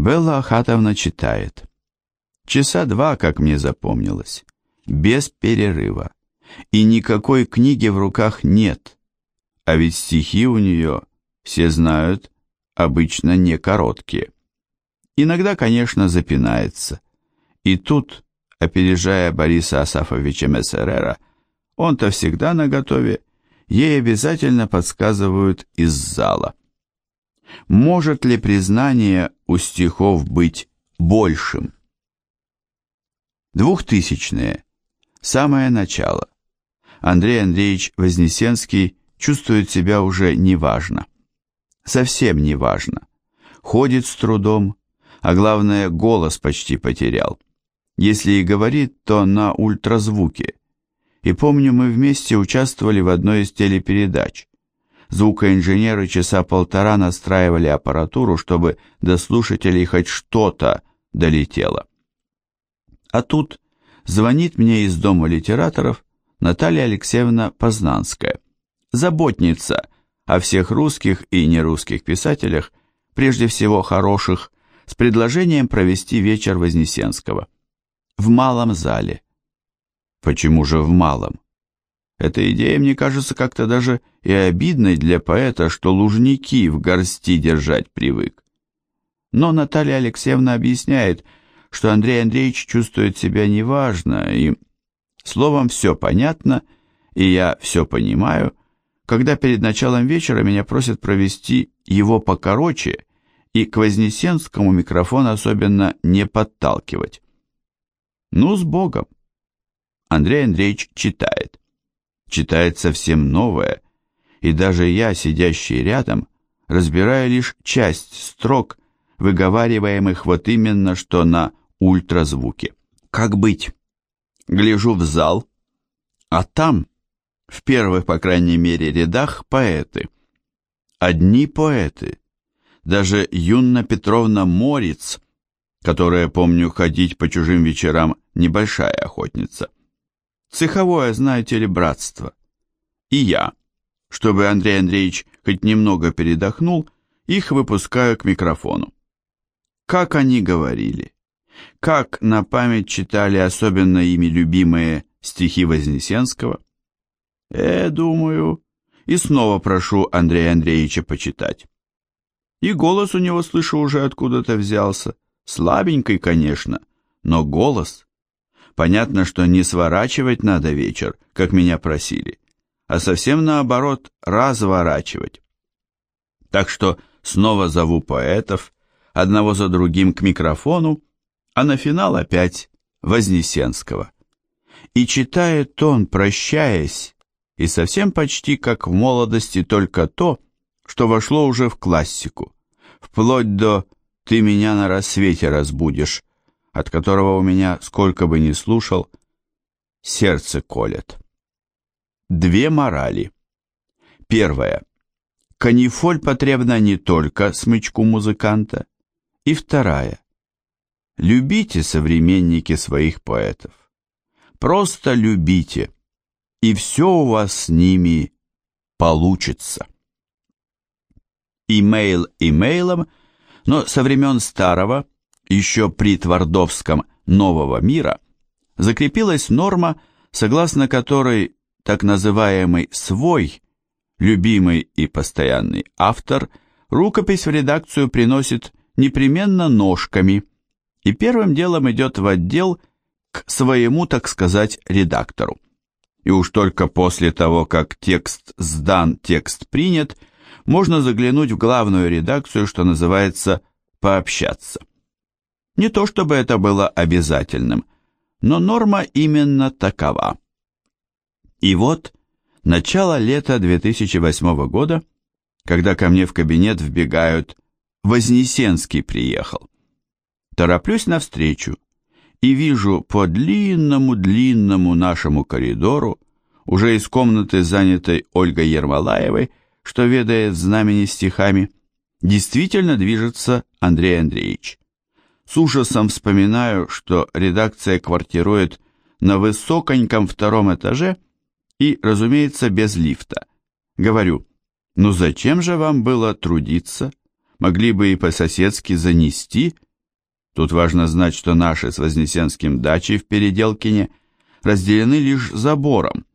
Белла Ахатовна читает. Часа два, как мне запомнилось, без перерыва. И никакой книги в руках нет. А ведь стихи у нее, все знают, обычно не короткие. Иногда, конечно, запинается. И тут, опережая Бориса Асафовича Мессерера, он-то всегда наготове, ей обязательно подсказывают из зала. Может ли признание у стихов быть большим? Двухтысячные. Самое начало. Андрей Андреевич Вознесенский чувствует себя уже неважно. Совсем неважно. Ходит с трудом, а главное, голос почти потерял. Если и говорит, то на ультразвуке. И помню, мы вместе участвовали в одной из телепередач. Звукоинженеры часа полтора настраивали аппаратуру, чтобы до слушателей хоть что-то долетело. А тут звонит мне из дома литераторов Наталья Алексеевна Познанская, заботница о всех русских и нерусских писателях, прежде всего хороших, с предложением провести вечер Вознесенского. В малом зале. Почему же в малом? Эта идея мне кажется как-то даже и обидной для поэта, что лужники в горсти держать привык. Но Наталья Алексеевна объясняет, что Андрей Андреевич чувствует себя неважно, и, словом, все понятно, и я все понимаю, когда перед началом вечера меня просят провести его покороче и к Вознесенскому микрофон особенно не подталкивать. Ну, с Богом. Андрей Андреевич читает читает совсем новое, и даже я, сидящий рядом, разбираю лишь часть строк, выговариваемых вот именно что на ультразвуке. Как быть? Гляжу в зал, а там, в первых, по крайней мере, рядах, поэты. Одни поэты. Даже Юнна Петровна Морец, которая, помню, ходить по чужим вечерам, небольшая охотница – Цеховое, знаете ли, братство. И я, чтобы Андрей Андреевич хоть немного передохнул, их выпускаю к микрофону. Как они говорили, как на память читали особенно ими любимые стихи Вознесенского. Э, думаю, и снова прошу Андрея Андреевича почитать. И голос у него, слышу, уже откуда-то взялся. Слабенький, конечно, но голос Понятно, что не сворачивать надо вечер, как меня просили, а совсем наоборот, разворачивать. Так что снова зову поэтов, одного за другим к микрофону, а на финал опять Вознесенского. И читает он, прощаясь, и совсем почти как в молодости только то, что вошло уже в классику, вплоть до «ты меня на рассвете разбудишь», от которого у меня, сколько бы ни слушал, сердце колет. Две морали. Первая. Канифоль потребна не только смычку музыканта. И вторая. Любите современники своих поэтов. Просто любите, и все у вас с ними получится. Имейл имейлом, но со времен старого – еще при Твардовском «Нового мира» закрепилась норма, согласно которой так называемый «свой», любимый и постоянный автор, рукопись в редакцию приносит непременно ножками и первым делом идет в отдел к своему, так сказать, редактору. И уж только после того, как текст сдан, текст принят, можно заглянуть в главную редакцию, что называется «пообщаться». Не то чтобы это было обязательным, но норма именно такова. И вот начало лета 2008 года, когда ко мне в кабинет вбегают «Вознесенский приехал». Тороплюсь навстречу и вижу по длинному-длинному нашему коридору, уже из комнаты, занятой Ольгой Ермолаевой, что ведает знамени стихами, действительно движется Андрей Андреевич. С ужасом вспоминаю, что редакция квартирует на высоконьком втором этаже и, разумеется, без лифта. Говорю, ну зачем же вам было трудиться? Могли бы и по-соседски занести Тут важно знать, что наши с Вознесенским дачи в Переделкине разделены лишь забором,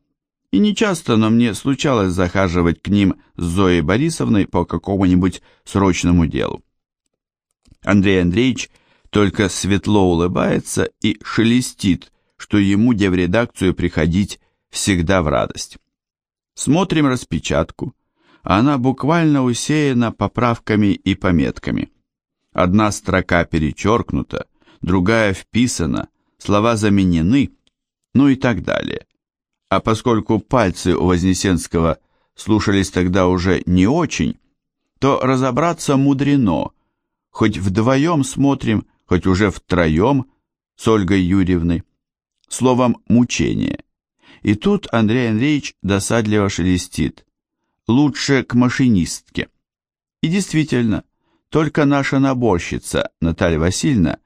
и не часто, но мне случалось захаживать к ним с Зоей Борисовной по какому-нибудь срочному делу. Андрей Андреевич только светло улыбается и шелестит, что ему где в редакцию приходить всегда в радость. Смотрим распечатку, она буквально усеяна поправками и пометками. Одна строка перечеркнута, другая вписана, слова заменены, ну и так далее. А поскольку пальцы у Вознесенского слушались тогда уже не очень, то разобраться мудрено, хоть вдвоем смотрим, хоть уже втроем с Ольгой Юрьевной. Словом, мучение. И тут Андрей Андреевич досадливо шелестит. Лучше к машинистке. И действительно, только наша наборщица Наталья Васильевна,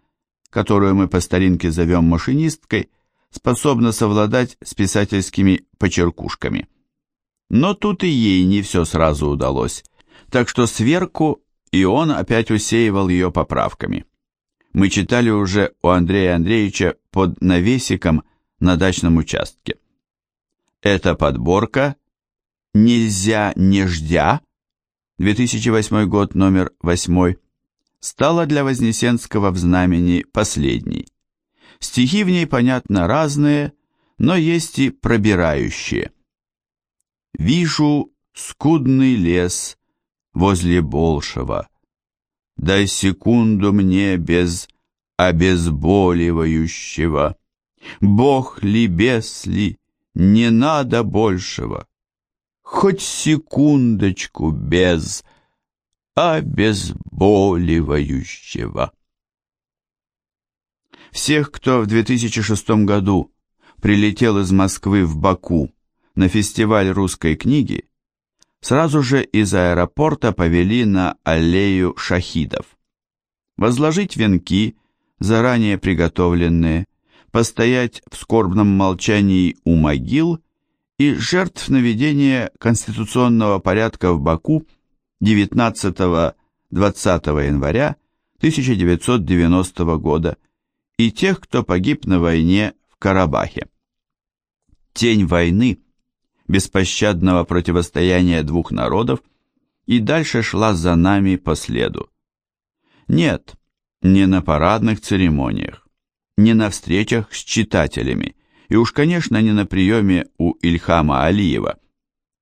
которую мы по старинке зовем машинисткой, способна совладать с писательскими почеркушками. Но тут и ей не все сразу удалось, так что сверку и он опять усеивал ее поправками. Мы читали уже у Андрея Андреевича под навесиком на дачном участке. Эта подборка «Нельзя не ждя» 2008 год, номер 8, стала для Вознесенского в знамени последней. Стихи в ней, понятно, разные, но есть и пробирающие. «Вижу скудный лес возле Болшева. Дай секунду мне без обезболивающего. Бог ли, бес ли, не надо большего. Хоть секундочку без обезболивающего. Всех, кто в 2006 году прилетел из Москвы в Баку на фестиваль русской книги, сразу же из аэропорта повели на аллею шахидов. Возложить венки, заранее приготовленные, постоять в скорбном молчании у могил и жертв наведения конституционного порядка в Баку 19-20 января 1990 года и тех, кто погиб на войне в Карабахе. Тень войны, беспощадного противостояния двух народов, и дальше шла за нами по следу. Нет, не на парадных церемониях, не на встречах с читателями, и уж, конечно, не на приеме у Ильхама Алиева.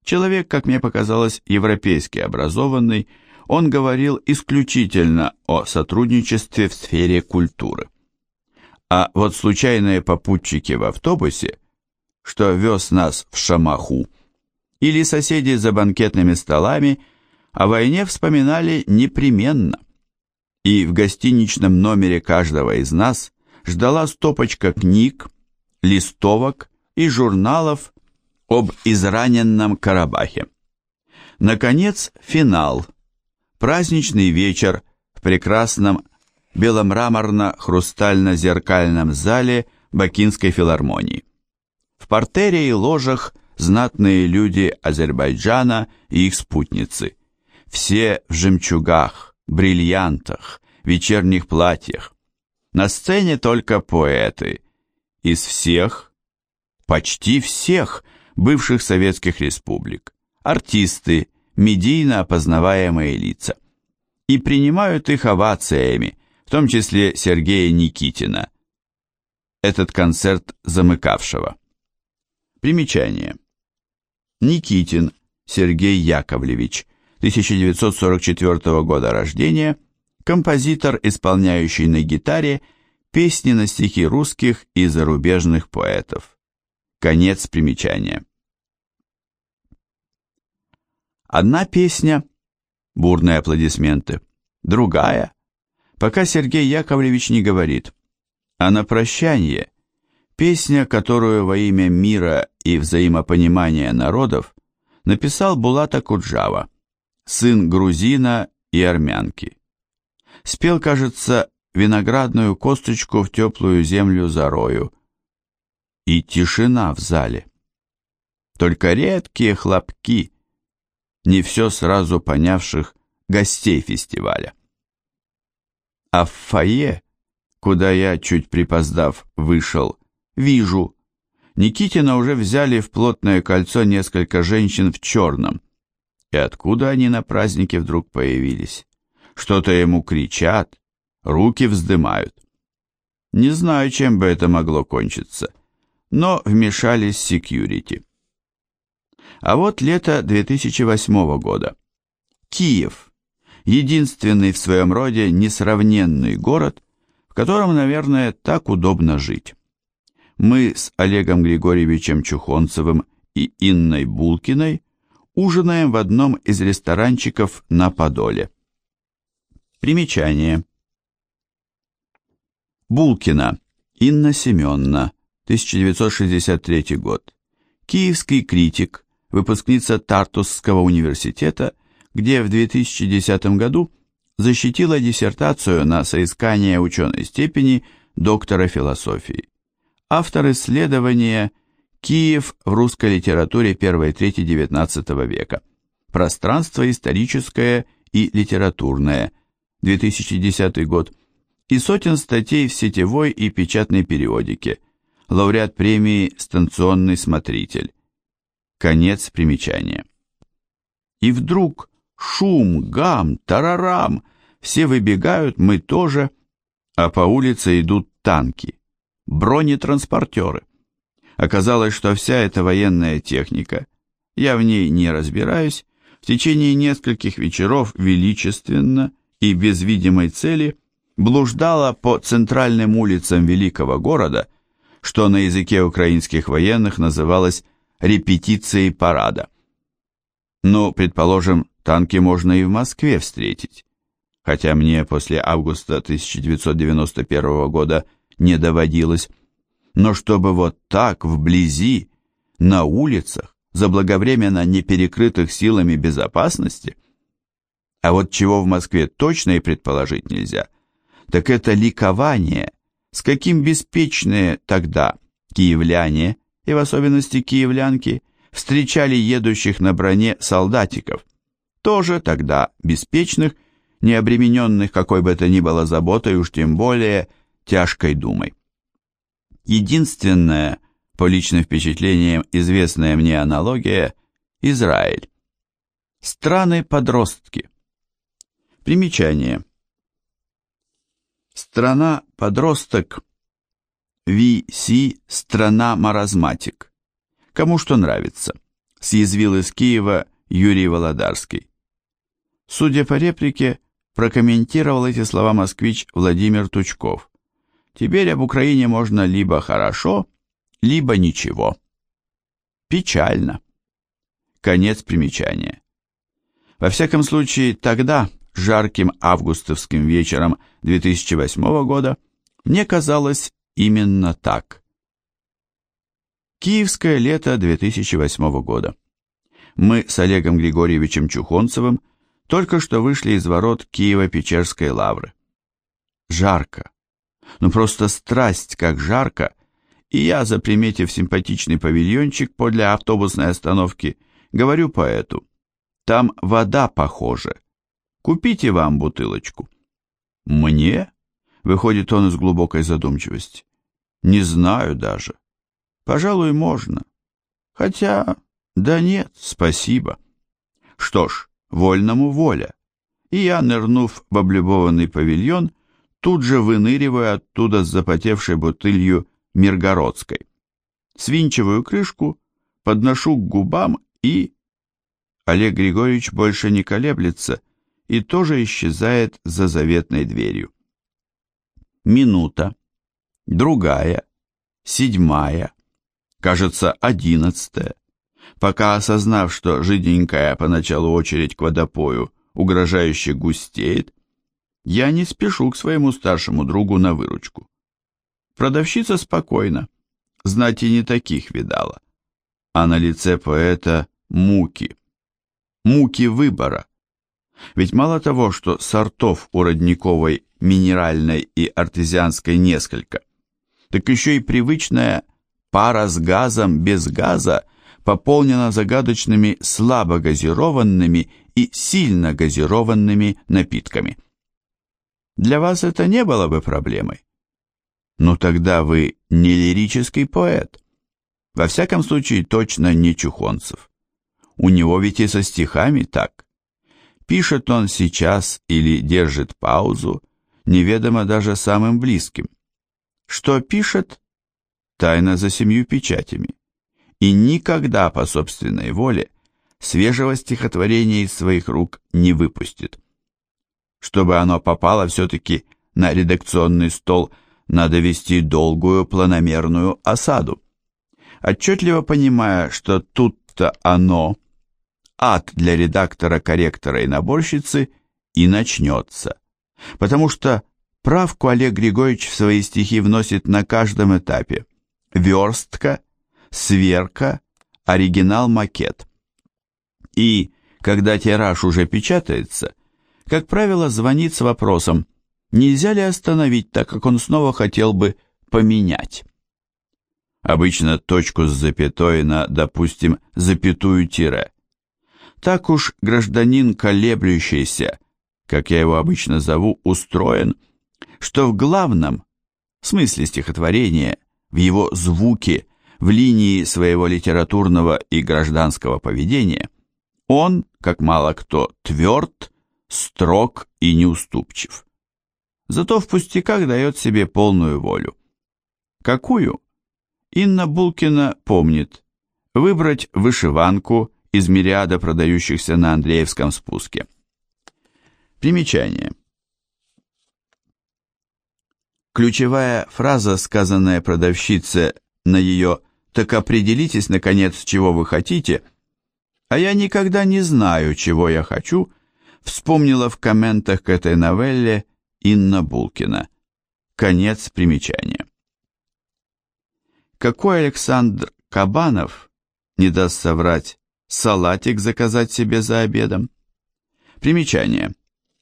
Человек, как мне показалось, европейски образованный, он говорил исключительно о сотрудничестве в сфере культуры. А вот случайные попутчики в автобусе, что вез нас в Шамаху, или соседи за банкетными столами о войне вспоминали непременно. И в гостиничном номере каждого из нас ждала стопочка книг, листовок и журналов об израненном Карабахе. Наконец, финал. Праздничный вечер в прекрасном беломраморно-хрустально-зеркальном зале Бакинской филармонии. В портере и ложах знатные люди Азербайджана и их спутницы. Все в жемчугах, бриллиантах, вечерних платьях. На сцене только поэты. Из всех, почти всех бывших советских республик. Артисты, медийно опознаваемые лица. И принимают их овациями, в том числе Сергея Никитина, этот концерт замыкавшего. Примечание. Никитин Сергей Яковлевич, 1944 года рождения, композитор, исполняющий на гитаре песни на стихи русских и зарубежных поэтов. Конец примечания. Одна песня, бурные аплодисменты, другая, пока Сергей Яковлевич не говорит, а на прощание песня, которую во имя мира и взаимопонимания народов написал Булата Куджава, сын грузина и армянки. Спел, кажется, виноградную косточку в теплую землю зарою. И тишина в зале. Только редкие хлопки, не все сразу понявших гостей фестиваля а в фойе куда я, чуть припоздав, вышел, вижу, Никитина уже взяли в плотное кольцо несколько женщин в черном. И откуда они на празднике вдруг появились? Что-то ему кричат, руки вздымают. Не знаю, чем бы это могло кончиться, но вмешались секьюрити. А вот лето 2008 года. Киев. Единственный в своем роде несравненный город, в котором, наверное, так удобно жить мы с Олегом Григорьевичем Чухонцевым и Инной Булкиной ужинаем в одном из ресторанчиков на Подоле. Примечание. Булкина Инна Семеновна, 1963 год. Киевский критик, выпускница Тартусского университета, где в 2010 году защитила диссертацию на соискание ученой степени доктора философии автор исследования «Киев в русской литературе первой трети XIX века. Пространство историческое и литературное», 2010 год, и сотен статей в сетевой и печатной периодике, лауреат премии «Станционный смотритель». Конец примечания. И вдруг шум, гам, тарарам, все выбегают, мы тоже, а по улице идут танки бронетранспортеры. Оказалось, что вся эта военная техника, я в ней не разбираюсь, в течение нескольких вечеров величественно и без видимой цели блуждала по центральным улицам великого города, что на языке украинских военных называлось репетицией парада. Ну, предположим, танки можно и в Москве встретить, хотя мне после августа 1991 года не доводилось. Но чтобы вот так, вблизи, на улицах, заблаговременно не перекрытых силами безопасности, а вот чего в Москве точно и предположить нельзя, так это ликование, с каким беспечные тогда киевляне, и в особенности киевлянки, встречали едущих на броне солдатиков, тоже тогда беспечных, не обремененных какой бы то ни было заботой, уж тем более тяжкой думой. Единственная, по личным впечатлениям, известная мне аналогия – Израиль. Страны-подростки. Примечание. Страна-подросток VC – страна-маразматик. Кому что нравится. Съязвил из Киева Юрий Володарский. Судя по реплике, прокомментировал эти слова москвич Владимир Тучков. Теперь об Украине можно либо хорошо, либо ничего. Печально. Конец примечания. Во всяком случае, тогда, жарким августовским вечером 2008 года, мне казалось именно так. Киевское лето 2008 года. Мы с Олегом Григорьевичем Чухонцевым только что вышли из ворот Киево-Печерской лавры. Жарко ну просто страсть, как жарко, и я, заприметив симпатичный павильончик подле автобусной остановки, говорю поэту, там вода похоже, купите вам бутылочку. Мне? Выходит он из глубокой задумчивости. Не знаю даже. Пожалуй, можно. Хотя, да нет, спасибо. Что ж, вольному воля. И я, нырнув в облюбованный павильон, тут же выныриваю оттуда с запотевшей бутылью Миргородской. Свинчиваю крышку, подношу к губам и... Олег Григорьевич больше не колеблется и тоже исчезает за заветной дверью. Минута, другая, седьмая, кажется, одиннадцатая. Пока осознав, что жиденькая поначалу очередь к водопою угрожающе густеет, я не спешу к своему старшему другу на выручку. Продавщица спокойна, знать и не таких видала. А на лице поэта муки. Муки выбора. Ведь мало того, что сортов у родниковой минеральной и артезианской несколько, так еще и привычная пара с газом без газа пополнена загадочными слабо газированными и сильно газированными напитками. Для вас это не было бы проблемой. Ну тогда вы не лирический поэт. Во всяком случае, точно не Чухонцев. У него ведь и со стихами так. Пишет он сейчас или держит паузу, неведомо даже самым близким. Что пишет? Тайна за семью печатями. И никогда по собственной воле свежего стихотворения из своих рук не выпустит. Чтобы оно попало все-таки на редакционный стол, надо вести долгую планомерную осаду. Отчетливо понимая, что тут-то оно, ад для редактора, корректора и наборщицы, и начнется. Потому что правку Олег Григорьевич в свои стихи вносит на каждом этапе. Верстка, сверка, оригинал-макет. И, когда тираж уже печатается, как правило, звонит с вопросом, нельзя ли остановить, так как он снова хотел бы поменять. Обычно точку с запятой на, допустим, запятую тире. Так уж гражданин колеблющийся, как я его обычно зову, устроен, что в главном, смысле стихотворения, в его звуке, в линии своего литературного и гражданского поведения, он, как мало кто, тверд, строг и неуступчив. Зато в пустяках дает себе полную волю. Какую? Инна Булкина помнит. Выбрать вышиванку из мириада продающихся на Андреевском спуске. Примечание. Ключевая фраза, сказанная продавщице на ее «так определитесь, наконец, чего вы хотите», а я никогда не знаю, чего я хочу, вспомнила в комментах к этой новелле Инна Булкина. Конец примечания. Какой Александр Кабанов, не даст соврать, салатик заказать себе за обедом? Примечание.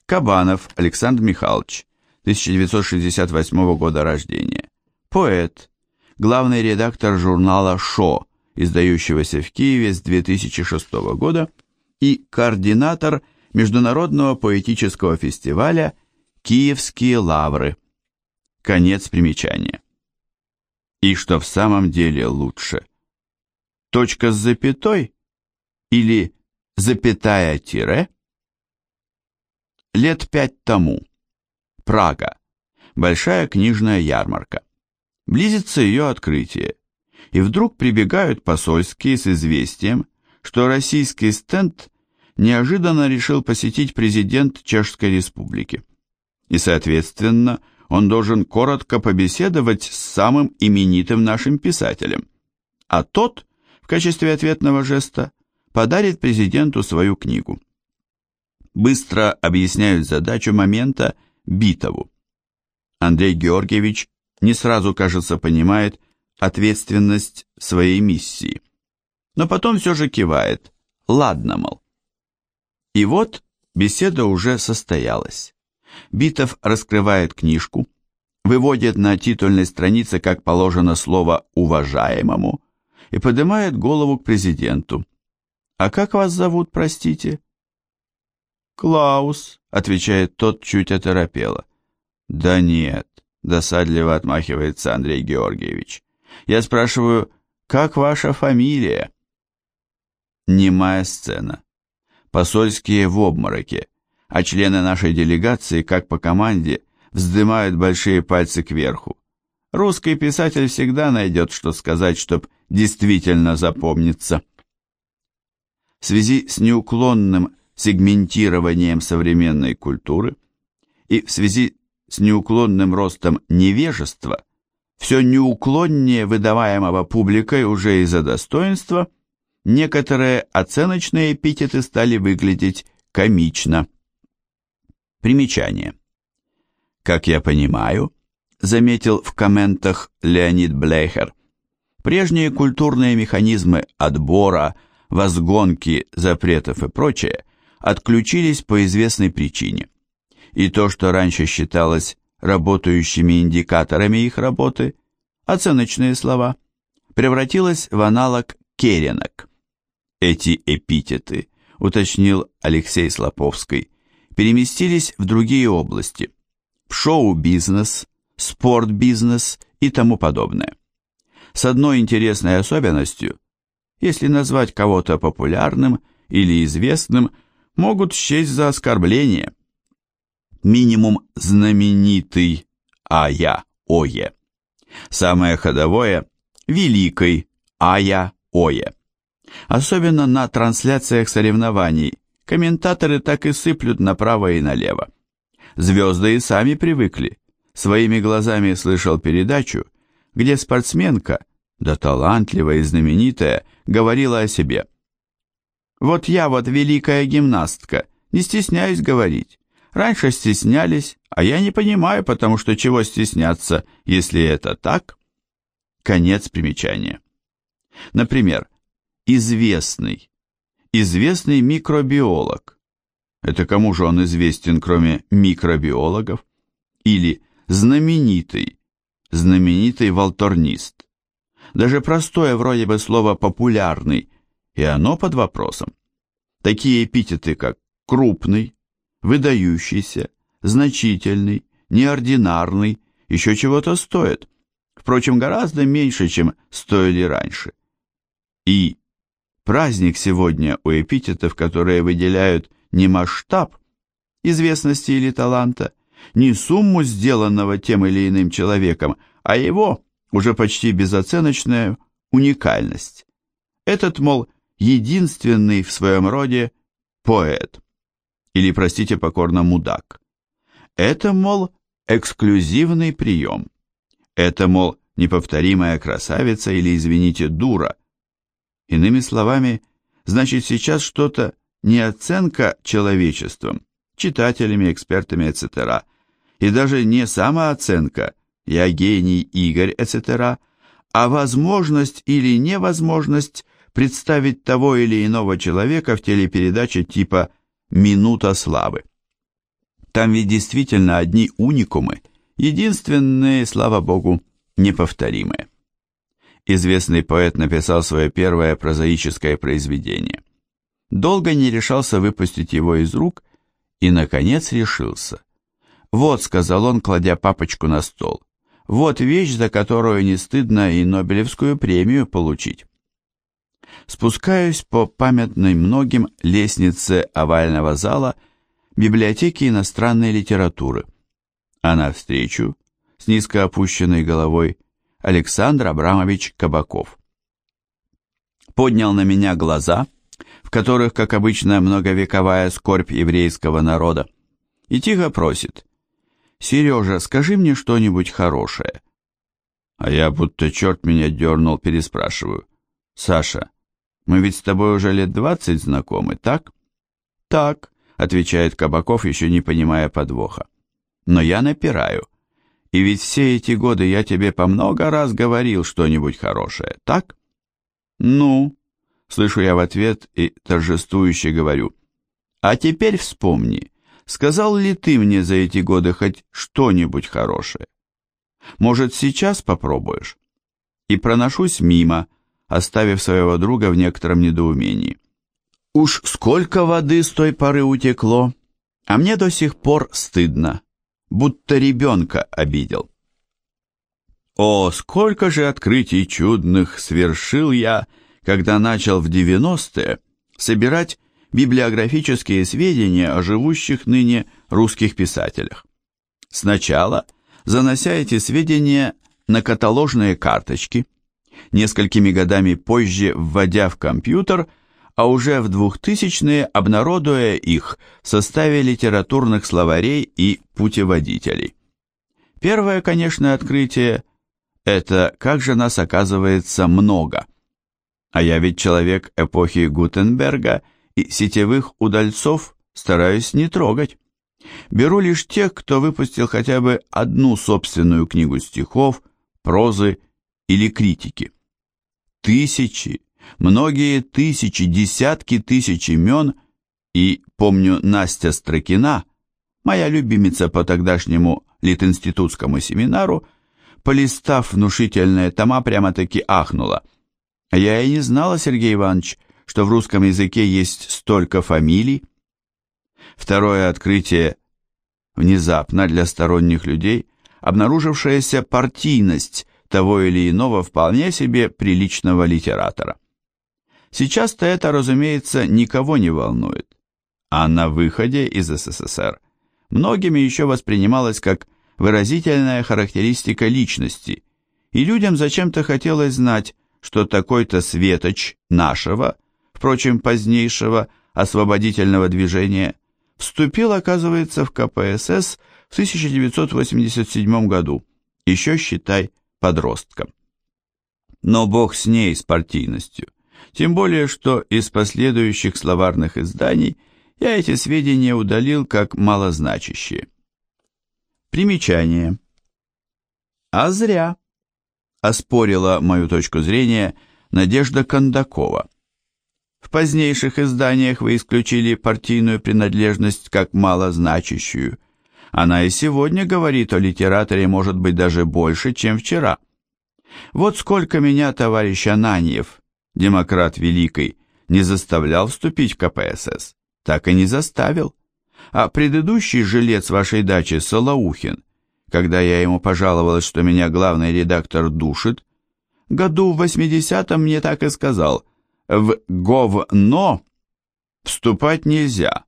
Кабанов Александр Михайлович, 1968 года рождения. Поэт, главный редактор журнала «Шо», издающегося в Киеве с 2006 года, и координатор Международного поэтического фестиваля «Киевские лавры». Конец примечания. И что в самом деле лучше? Точка с запятой или запятая тире? Лет пять тому. Прага. Большая книжная ярмарка. Близится ее открытие. И вдруг прибегают посольские с известием, что российский стенд неожиданно решил посетить президент Чешской Республики. И, соответственно, он должен коротко побеседовать с самым именитым нашим писателем. А тот, в качестве ответного жеста, подарит президенту свою книгу. Быстро объясняют задачу момента Битову. Андрей Георгиевич не сразу, кажется, понимает ответственность своей миссии. Но потом все же кивает. Ладно, мол. И вот беседа уже состоялась. Битов раскрывает книжку, выводит на титульной странице, как положено, слово «уважаемому» и поднимает голову к президенту. «А как вас зовут, простите?» «Клаус», — отвечает тот чуть оторопело. «Да нет», — досадливо отмахивается Андрей Георгиевич. «Я спрашиваю, как ваша фамилия?» Немая сцена. Посольские в обмороке а члены нашей делегации, как по команде, вздымают большие пальцы кверху. Русский писатель всегда найдет, что сказать, чтоб действительно запомниться. В связи с неуклонным сегментированием современной культуры и в связи с неуклонным ростом невежества, все неуклоннее выдаваемого публикой уже из-за достоинства, некоторые оценочные эпитеты стали выглядеть комично. Примечание. Как я понимаю, заметил в комментах Леонид Блейхер, прежние культурные механизмы отбора, возгонки, запретов и прочее отключились по известной причине. И то, что раньше считалось работающими индикаторами их работы, оценочные слова, превратилось в аналог керенок. Эти эпитеты, уточнил Алексей Слоповский, переместились в другие области, в шоу-бизнес, спорт-бизнес и тому подобное. С одной интересной особенностью, если назвать кого-то популярным или известным, могут счесть за оскорбление. Минимум знаменитый Ая Ое. Самое ходовое – великой Ая Ое. Особенно на трансляциях соревнований комментаторы так и сыплют направо и налево. Звезды и сами привыкли. Своими глазами слышал передачу, где спортсменка, да талантливая и знаменитая, говорила о себе. «Вот я вот великая гимнастка, не стесняюсь говорить. Раньше стеснялись, а я не понимаю, потому что чего стесняться, если это так?» Конец примечания. Например, известный. Известный микробиолог. Это кому же он известен, кроме микробиологов? Или знаменитый, знаменитый волторнист. Даже простое вроде бы слово «популярный», и оно под вопросом. Такие эпитеты, как «крупный», «выдающийся», «значительный», «неординарный» еще чего-то стоят. Впрочем, гораздо меньше, чем стоили раньше. И праздник сегодня у эпитетов, которые выделяют не масштаб известности или таланта, не сумму сделанного тем или иным человеком, а его уже почти безоценочная уникальность. Этот, мол, единственный в своем роде поэт, или, простите покорно, мудак. Это, мол, эксклюзивный прием. Это, мол, неповторимая красавица или, извините, дура. Иными словами, значит сейчас что-то не оценка человечеством, читателями, экспертами, etc., и даже не самооценка «я гений, Игорь, etc., а возможность или невозможность представить того или иного человека в телепередаче типа «Минута славы». Там ведь действительно одни уникумы, единственные, слава богу, неповторимые. Известный поэт написал свое первое прозаическое произведение. Долго не решался выпустить его из рук и, наконец, решился. «Вот», — сказал он, кладя папочку на стол, — «вот вещь, за которую не стыдно и Нобелевскую премию получить». Спускаюсь по памятной многим лестнице овального зала библиотеки иностранной литературы. А навстречу, с низко опущенной головой, Александр Абрамович Кабаков. Поднял на меня глаза, в которых, как обычно, многовековая скорбь еврейского народа, и тихо просит «Сережа, скажи мне что-нибудь хорошее». А я будто черт меня дернул, переспрашиваю. «Саша, мы ведь с тобой уже лет двадцать знакомы, так?» «Так», — отвечает Кабаков, еще не понимая подвоха. «Но я напираю. И ведь все эти годы я тебе по много раз говорил что-нибудь хорошее, так?» «Ну?» — слышу я в ответ и торжествующе говорю. «А теперь вспомни, Сказал ли ты мне за эти годы хоть что-нибудь хорошее? Может, сейчас попробуешь? И проношусь мимо, оставив своего друга в некотором недоумении. Уж сколько воды с той поры утекло, а мне до сих пор стыдно, будто ребенка обидел. О, сколько же открытий чудных свершил я, когда начал в девяностые собирать библиографические сведения о живущих ныне русских писателях. Сначала занося эти сведения на каталожные карточки, несколькими годами позже вводя в компьютер, а уже в 2000-е обнародуя их в составе литературных словарей и путеводителей. Первое, конечно, открытие – это как же нас оказывается много. А я ведь человек эпохи Гутенберга – и сетевых удальцов стараюсь не трогать. Беру лишь тех, кто выпустил хотя бы одну собственную книгу стихов, прозы или критики. Тысячи, многие тысячи, десятки тысяч имен, и, помню, Настя Строкина, моя любимица по тогдашнему литинститутскому семинару, полистав внушительные тома, прямо-таки ахнула. А я и не знала, Сергей Иванович, что в русском языке есть столько фамилий. Второе открытие внезапно для сторонних людей обнаружившаяся партийность того или иного вполне себе приличного литератора. Сейчас-то это, разумеется, никого не волнует, а на выходе из СССР многими еще воспринималось как выразительная характеристика личности, и людям зачем-то хотелось знать, что такой-то светоч нашего, впрочем, позднейшего освободительного движения, вступил, оказывается, в КПСС в 1987 году, еще, считай, подростком. Но бог с ней, с партийностью. Тем более, что из последующих словарных изданий я эти сведения удалил как малозначащие. Примечание. А зря, оспорила мою точку зрения Надежда Кондакова. В позднейших изданиях вы исключили партийную принадлежность как малозначащую. Она и сегодня говорит о литераторе, может быть, даже больше, чем вчера. Вот сколько меня товарищ Ананьев, демократ великий, не заставлял вступить в КПСС, так и не заставил. А предыдущий жилец вашей дачи Солоухин, когда я ему пожаловалась, что меня главный редактор душит, году в 80-м мне так и сказал, в говно вступать нельзя,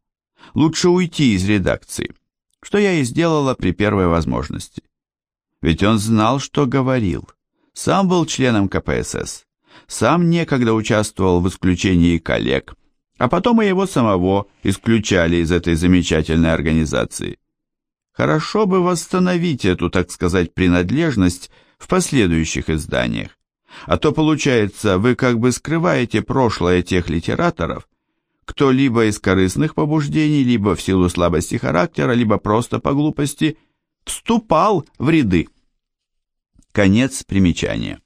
лучше уйти из редакции, что я и сделала при первой возможности. Ведь он знал, что говорил, сам был членом КПСС, сам некогда участвовал в исключении коллег, а потом и его самого исключали из этой замечательной организации. Хорошо бы восстановить эту, так сказать, принадлежность в последующих изданиях. А то, получается, вы как бы скрываете прошлое тех литераторов, кто либо из корыстных побуждений, либо в силу слабости характера, либо просто по глупости вступал в ряды. Конец примечания.